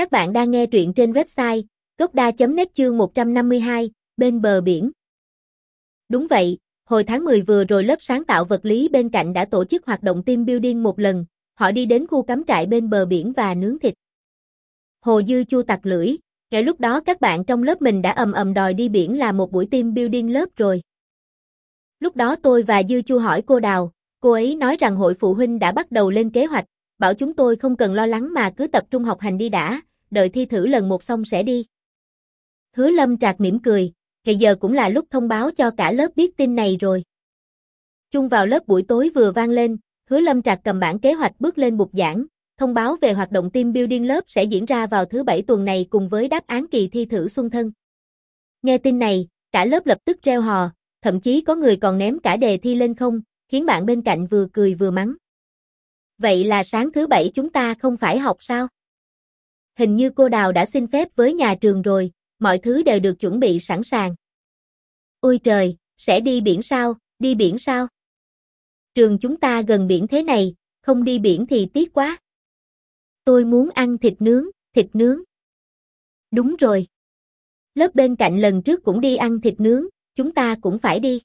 Các bạn đang nghe truyện trên website gocda.net chương 152, bên bờ biển. Đúng vậy, hồi tháng 10 vừa rồi lớp sáng tạo vật lý bên cạnh đã tổ chức hoạt động team building một lần, họ đi đến khu cắm trại bên bờ biển và nướng thịt. Hồ Dư Chu tặc lưỡi, ngay lúc đó các bạn trong lớp mình đã ầm ầm đòi đi biển là một buổi team building lớp rồi. Lúc đó tôi và Dư Chu hỏi cô Đào, cô ấy nói rằng hội phụ huynh đã bắt đầu lên kế hoạch, bảo chúng tôi không cần lo lắng mà cứ tập trung học hành đi đã, đợi thi thử lần một xong sẽ đi. Hứa Lâm Trạc mỉm cười, hiện giờ cũng là lúc thông báo cho cả lớp biết tin này rồi. Chung vào lớp buổi tối vừa vang lên, Hứa Lâm Trạc cầm bản kế hoạch bước lên bục giảng, thông báo về hoạt động team building lớp sẽ diễn ra vào thứ bảy tuần này cùng với đáp án kỳ thi thử xuân thân. Nghe tin này, cả lớp lập tức reo hò, thậm chí có người còn ném cả đề thi lên không, khiến bạn bên cạnh vừa cười vừa mắng. Vậy là sáng thứ bảy chúng ta không phải học sao? Hình như cô Đào đã xin phép với nhà trường rồi, mọi thứ đều được chuẩn bị sẵn sàng. Ôi trời, sẽ đi biển sao, đi biển sao? Trường chúng ta gần biển thế này, không đi biển thì tiếc quá. Tôi muốn ăn thịt nướng, thịt nướng. Đúng rồi. Lớp bên cạnh lần trước cũng đi ăn thịt nướng, chúng ta cũng phải đi.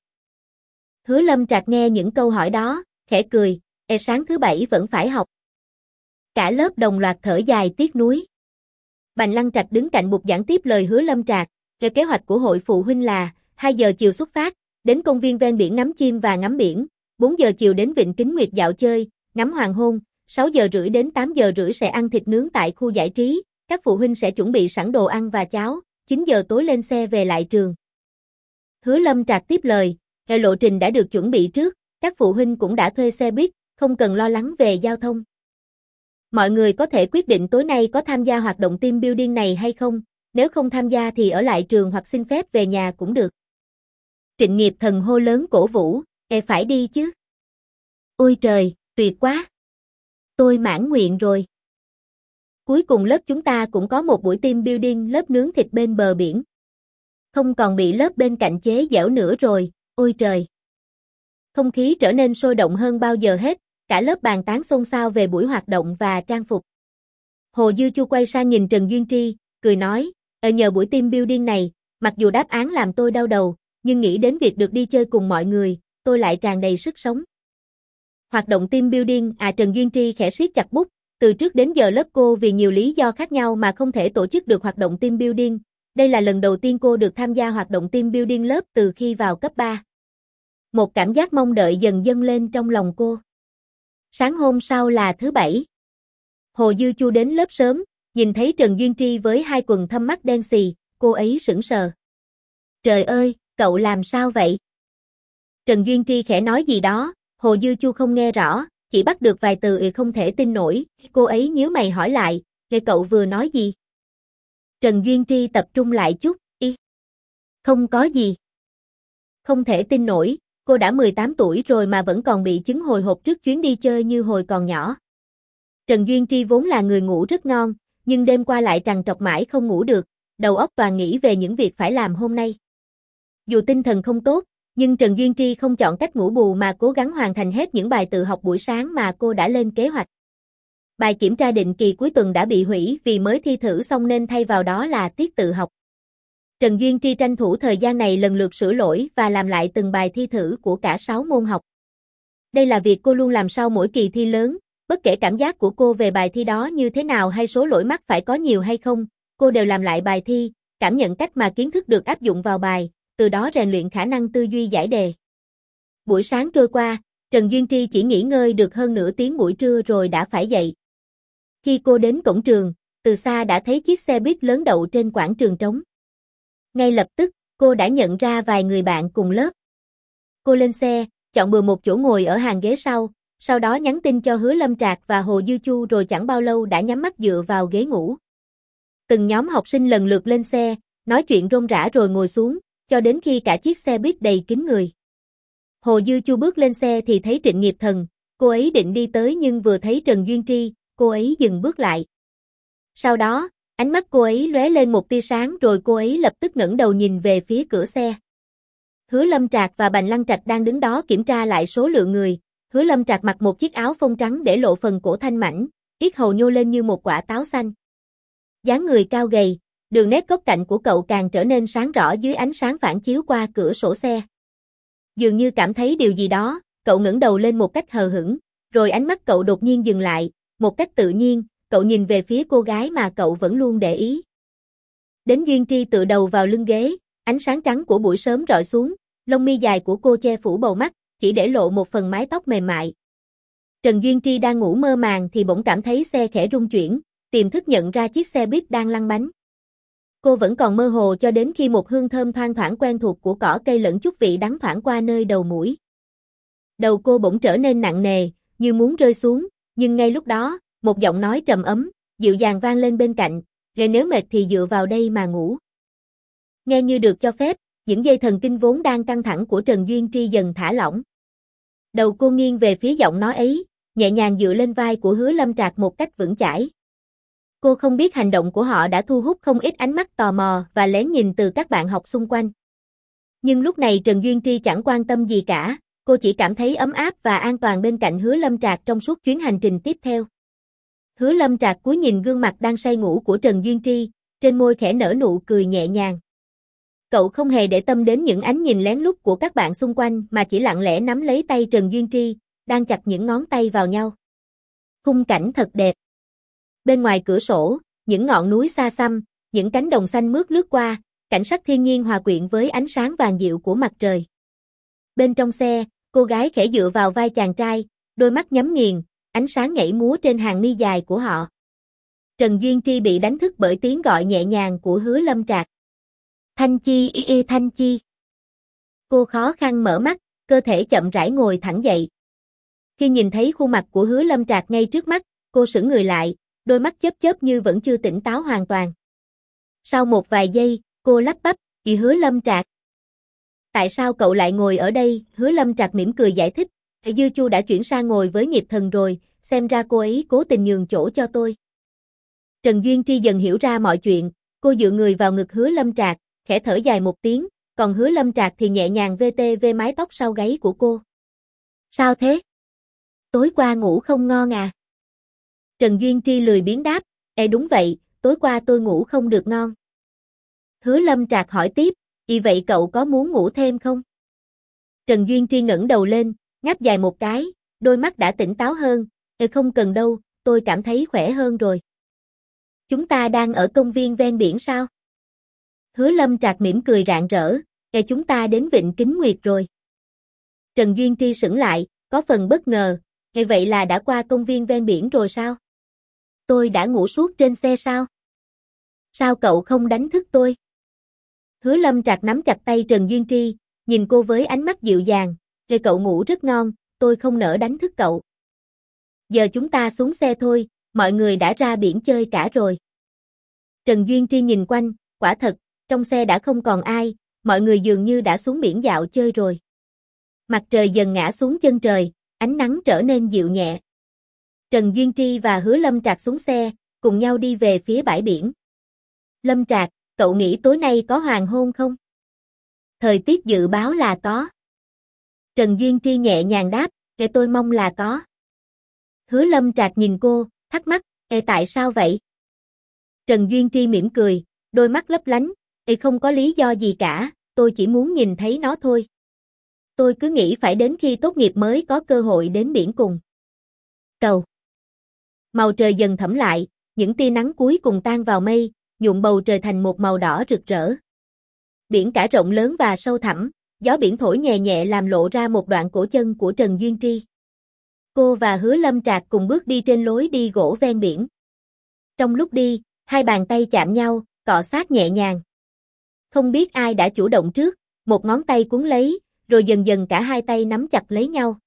Hứa Lâm Trạc nghe những câu hỏi đó, khẽ cười, e sáng thứ bảy vẫn phải học. Cả lớp đồng loạt thở dài tiếc nuối. Bành Lăng Trạch đứng cạnh bục giảng tiếp lời hứa Lâm Trạc, Theo kế hoạch của hội phụ huynh là 2 giờ chiều xuất phát, đến công viên ven biển ngắm chim và ngắm biển, 4 giờ chiều đến Vịnh Kính Nguyệt dạo chơi, ngắm hoàng hôn, 6 giờ rưỡi đến 8 giờ rưỡi sẽ ăn thịt nướng tại khu giải trí, các phụ huynh sẽ chuẩn bị sẵn đồ ăn và cháo, 9 giờ tối lên xe về lại trường. Hứa Lâm Trạc tiếp lời, Theo lộ trình đã được chuẩn bị trước, các phụ huynh cũng đã thuê xe buýt, không cần lo lắng về giao thông. Mọi người có thể quyết định tối nay có tham gia hoạt động team building này hay không, nếu không tham gia thì ở lại trường hoặc xin phép về nhà cũng được. Trịnh nghiệp thần hô lớn cổ vũ, e phải đi chứ. Ôi trời, tuyệt quá. Tôi mãn nguyện rồi. Cuối cùng lớp chúng ta cũng có một buổi team building lớp nướng thịt bên bờ biển. Không còn bị lớp bên cạnh chế dẻo nữa rồi, ôi trời. Không khí trở nên sôi động hơn bao giờ hết, cả lớp bàn tán xôn xao về buổi hoạt động và trang phục. Hồ Dư Chu quay sang nhìn Trần Duyên Tri, cười nói, ở nhờ buổi team building này, mặc dù đáp án làm tôi đau đầu, nhưng nghĩ đến việc được đi chơi cùng mọi người, tôi lại tràn đầy sức sống. Hoạt động team building à Trần Duyên Tri khẽ siết chặt bút, từ trước đến giờ lớp cô vì nhiều lý do khác nhau mà không thể tổ chức được hoạt động team building, đây là lần đầu tiên cô được tham gia hoạt động team building lớp từ khi vào cấp 3. Một cảm giác mong đợi dần dâng lên trong lòng cô. Sáng hôm sau là thứ bảy. Hồ Dư Chu đến lớp sớm, nhìn thấy Trần Duyên Tri với hai quần thâm mắt đen xì, cô ấy sững sờ. Trời ơi, cậu làm sao vậy? Trần Duyên Tri khẽ nói gì đó, Hồ Dư Chu không nghe rõ, chỉ bắt được vài từ ừ không thể tin nổi, cô ấy nhíu mày hỏi lại, nghe cậu vừa nói gì? Trần Duyên Tri tập trung lại chút, y. Không có gì. Không thể tin nổi, cô đã 18 tuổi rồi mà vẫn còn bị chứng hồi hộp trước chuyến đi chơi như hồi còn nhỏ. Trần Duyên Tri vốn là người ngủ rất ngon, nhưng đêm qua lại trằn trọc mãi không ngủ được, đầu óc toàn nghĩ về những việc phải làm hôm nay. Dù tinh thần không tốt, nhưng Trần Duyên Tri không chọn cách ngủ bù mà cố gắng hoàn thành hết những bài tự học buổi sáng mà cô đã lên kế hoạch. Bài kiểm tra định kỳ cuối tuần đã bị hủy vì mới thi thử xong nên thay vào đó là tiết tự học. Trần Duyên Tri tranh thủ thời gian này lần lượt sửa lỗi và làm lại từng bài thi thử của cả 6 môn học. Đây là việc cô luôn làm sau mỗi kỳ thi lớn, bất kể cảm giác của cô về bài thi đó như thế nào hay số lỗi mắc phải có nhiều hay không, cô đều làm lại bài thi, cảm nhận cách mà kiến thức được áp dụng vào bài, từ đó rèn luyện khả năng tư duy giải đề. Buổi sáng trôi qua, Trần Duyên Tri chỉ nghỉ ngơi được hơn nửa tiếng buổi trưa rồi đã phải dậy. Khi cô đến cổng trường, từ xa đã thấy chiếc xe buýt lớn đậu trên quảng trường trống. Ngay lập tức, cô đã nhận ra vài người bạn cùng lớp. Cô lên xe, chọn bừa một chỗ ngồi ở hàng ghế sau, sau đó nhắn tin cho Hứa Lâm Trạc và Hồ Dư Chu rồi chẳng bao lâu đã nhắm mắt dựa vào ghế ngủ. Từng nhóm học sinh lần lượt lên xe, nói chuyện rôm rã rồi ngồi xuống, cho đến khi cả chiếc xe buýt đầy kín người. Hồ Dư Chu bước lên xe thì thấy Trịnh Nghiệp Thần, cô ấy định đi tới nhưng vừa thấy Trần Duyên Tri, cô ấy dừng bước lại. Sau đó, ánh mắt cô ấy lóe lên một tia sáng rồi cô ấy lập tức ngẩng đầu nhìn về phía cửa xe. Hứa Lâm Trạc và Bành Lăng Trạch đang đứng đó kiểm tra lại số lượng người, Hứa Lâm Trạc mặc một chiếc áo phông trắng để lộ phần cổ thanh mảnh, yết hầu nhô lên như một quả táo xanh. dáng người cao gầy, đường nét góc cạnh của cậu càng trở nên sáng rõ dưới ánh sáng phản chiếu qua cửa sổ xe. Dường như cảm thấy điều gì đó, cậu ngẩng đầu lên một cách hờ hững, rồi ánh mắt cậu đột nhiên dừng lại, một cách tự nhiên, cậu nhìn về phía cô gái mà cậu vẫn luôn để ý. Đến Duyên Tri tự đầu vào lưng ghế, ánh sáng trắng của buổi sớm rọi xuống, lông mi dài của cô che phủ bầu mắt, chỉ để lộ một phần mái tóc mềm mại. Trần Duyên Tri đang ngủ mơ màng thì bỗng cảm thấy xe khẽ rung chuyển, tiềm thức nhận ra chiếc xe buýt đang lăn bánh. Cô vẫn còn mơ hồ cho đến khi một hương thơm thoang thoảng quen thuộc của cỏ cây lẫn chút vị đắng thoảng qua nơi đầu mũi. Đầu cô bỗng trở nên nặng nề, như muốn rơi xuống, nhưng ngay lúc đó, một giọng nói trầm ấm, dịu dàng vang lên bên cạnh, "Rồi nếu mệt thì dựa vào đây mà ngủ." Nghe như được cho phép, những dây thần kinh vốn đang căng thẳng của Trần Duyên Tri dần thả lỏng. Đầu cô nghiêng về phía giọng nói ấy, nhẹ nhàng dựa lên vai của Hứa Lâm Trạc một cách vững chãi. Cô không biết hành động của họ đã thu hút không ít ánh mắt tò mò và lén nhìn từ các bạn học xung quanh. Nhưng lúc này Trần Duyên Tri chẳng quan tâm gì cả, cô chỉ cảm thấy ấm áp và an toàn bên cạnh Hứa Lâm Trạc trong suốt chuyến hành trình tiếp theo. Hứa Lâm Trạc cúi nhìn gương mặt đang say ngủ của Trần Duyên Tri, trên môi khẽ nở nụ cười nhẹ nhàng. Cậu không hề để tâm đến những ánh nhìn lén lút của các bạn xung quanh mà chỉ lặng lẽ nắm lấy tay Trần Duyên Tri, đang chặt những ngón tay vào nhau. Khung cảnh thật đẹp. Bên ngoài cửa sổ, những ngọn núi xa xăm, những cánh đồng xanh mướt lướt qua, cảnh sắc thiên nhiên hòa quyện với ánh sáng vàng dịu của mặt trời. Bên trong xe, cô gái khẽ dựa vào vai chàng trai, đôi mắt nhắm nghiền, ánh sáng nhảy múa trên hàng mi dài của họ. Trần Duyên Tri bị đánh thức bởi tiếng gọi nhẹ nhàng của hứa lâm trạc. Thanh Chi y y Thanh Chi. Cô khó khăn mở mắt, cơ thể chậm rãi ngồi thẳng dậy. Khi nhìn thấy khuôn mặt của hứa lâm trạc ngay trước mắt, cô sững người lại, đôi mắt chớp chớp như vẫn chưa tỉnh táo hoàn toàn. Sau một vài giây, cô lắp bắp, "Y Hứa Lâm Trạc." "Tại sao cậu lại ngồi ở đây?" Hứa Lâm Trạc mỉm cười giải thích, "Dư Chu đã chuyển sang ngồi với nghiệp thần rồi, xem ra cô ấy cố tình nhường chỗ cho tôi." Trần Duyên Tri dần hiểu ra mọi chuyện, cô dựa người vào ngực Hứa Lâm Trạc, khẽ thở dài một tiếng, còn Hứa Lâm Trạc thì nhẹ nhàng vê tê vê mái tóc sau gáy của cô. "Sao thế? Tối qua ngủ không ngon à?" Trần Duyên Tri lười biến đáp, Ê đúng vậy, tối qua tôi ngủ không được ngon. Hứa Lâm Trạc hỏi tiếp, Y vậy cậu có muốn ngủ thêm không? Trần Duyên Tri ngẩng đầu lên, ngáp dài một cái, đôi mắt đã tỉnh táo hơn, Ê không cần đâu, tôi cảm thấy khỏe hơn rồi. Chúng ta đang ở công viên ven biển sao? Hứa Lâm Trạc mỉm cười rạng rỡ, Ê chúng ta đến Vịnh Kính Nguyệt rồi. Trần Duyên Tri sững lại, có phần bất ngờ, Ê vậy là đã qua công viên ven biển rồi sao? Tôi đã ngủ suốt trên xe sao? Sao cậu không đánh thức tôi? Hứa Lâm Trạc nắm chặt tay Trần Duyên Tri, nhìn cô với ánh mắt dịu dàng, Rê cậu ngủ rất ngon, tôi không nỡ đánh thức cậu." Giờ chúng ta xuống xe thôi, mọi người đã ra biển chơi cả rồi. Trần Duyên Tri nhìn quanh, quả thật, trong xe đã không còn ai, mọi người dường như đã xuống biển dạo chơi rồi. Mặt trời dần ngã xuống chân trời, ánh nắng trở nên dịu nhẹ. Trần Duyên Tri và Hứa Lâm Trạc xuống xe, cùng nhau đi về phía bãi biển. Lâm Trạc, cậu nghĩ tối nay có hoàng hôn không? Thời tiết dự báo là có. Trần Duyên Tri nhẹ nhàng đáp, kệ tôi mong là có. Hứa Lâm Trạc nhìn cô, thắc mắc, Ê tại sao vậy? Trần Duyên Tri mỉm cười, đôi mắt lấp lánh, Ê không có lý do gì cả, tôi chỉ muốn nhìn thấy nó thôi. Tôi cứ nghĩ phải đến khi tốt nghiệp mới có cơ hội đến biển cùng. Cầu Màu trời dần thẫm lại, những tia nắng cuối cùng tan vào mây, nhuộm bầu trời thành một màu đỏ rực rỡ. Biển cả rộng lớn và sâu thẳm, gió biển thổi nhẹ nhẹ làm lộ ra một đoạn cổ chân của Trần Duyên Tri. Cô và Hứa Lâm Trạc cùng bước đi trên lối đi gỗ ven biển. Trong lúc đi, hai bàn tay chạm nhau, cọ sát nhẹ nhàng. Không biết ai đã chủ động trước, một ngón tay cuốn lấy, rồi dần dần cả hai tay nắm chặt lấy nhau.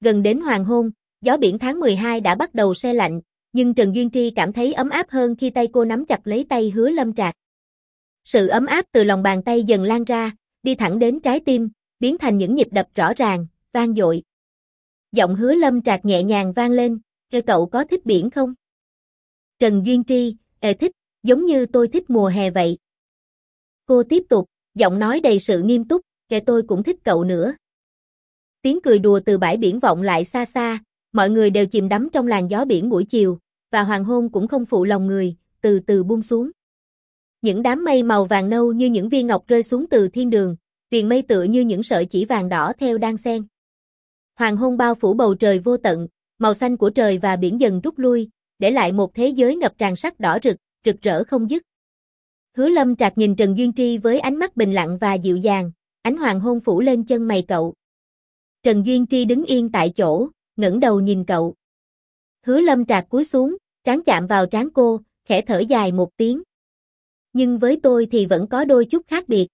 Gần đến hoàng hôn, Gió biển tháng 12 đã bắt đầu se lạnh, nhưng Trần Duyên Tri cảm thấy ấm áp hơn khi tay cô nắm chặt lấy tay hứa lâm trạc. Sự ấm áp từ lòng bàn tay dần lan ra, đi thẳng đến trái tim, biến thành những nhịp đập rõ ràng, vang dội. Giọng hứa lâm trạc nhẹ nhàng vang lên, kêu cậu có thích biển không? Trần Duyên Tri, Ê thích, giống như tôi thích mùa hè vậy. Cô tiếp tục, giọng nói đầy sự nghiêm túc, Ê tôi cũng thích cậu nữa. Tiếng cười đùa từ bãi biển vọng lại xa xa, mọi người đều chìm đắm trong làn gió biển buổi chiều, và hoàng hôn cũng không phụ lòng người, từ từ buông xuống. Những đám mây màu vàng nâu như những viên ngọc rơi xuống từ thiên đường, viền mây tựa như những sợi chỉ vàng đỏ theo đan xen. Hoàng hôn bao phủ bầu trời vô tận, màu xanh của trời và biển dần rút lui, để lại một thế giới ngập tràn sắc đỏ rực, rực rỡ không dứt. Hứa Lâm Trạc nhìn Trần Duyên Tri với ánh mắt bình lặng và dịu dàng, ánh hoàng hôn phủ lên chân mày cậu. Trần Duyên Tri đứng yên tại chỗ, ngẩng đầu nhìn cậu. Hứa Lâm Trạc cúi xuống, trán chạm vào trán cô, khẽ thở dài một tiếng. Nhưng với tôi thì vẫn có đôi chút khác biệt.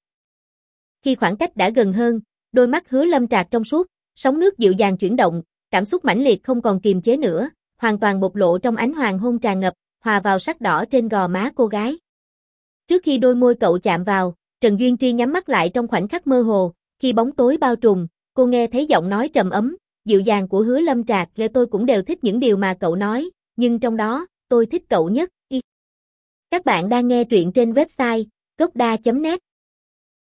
Khi khoảng cách đã gần hơn, đôi mắt Hứa Lâm Trạc trong suốt, sóng nước dịu dàng chuyển động, cảm xúc mãnh liệt không còn kiềm chế nữa, hoàn toàn bộc lộ trong ánh hoàng hôn tràn ngập, hòa vào sắc đỏ trên gò má cô gái. Trước khi đôi môi cậu chạm vào, Trần Duyên Tri nhắm mắt lại trong khoảnh khắc mơ hồ, khi bóng tối bao trùm, cô nghe thấy giọng nói trầm ấm, dịu dàng của hứa lâm trạc lê tôi cũng đều thích những điều mà cậu nói, nhưng trong đó, tôi thích cậu nhất. Các bạn đang nghe truyện trên website gocda.net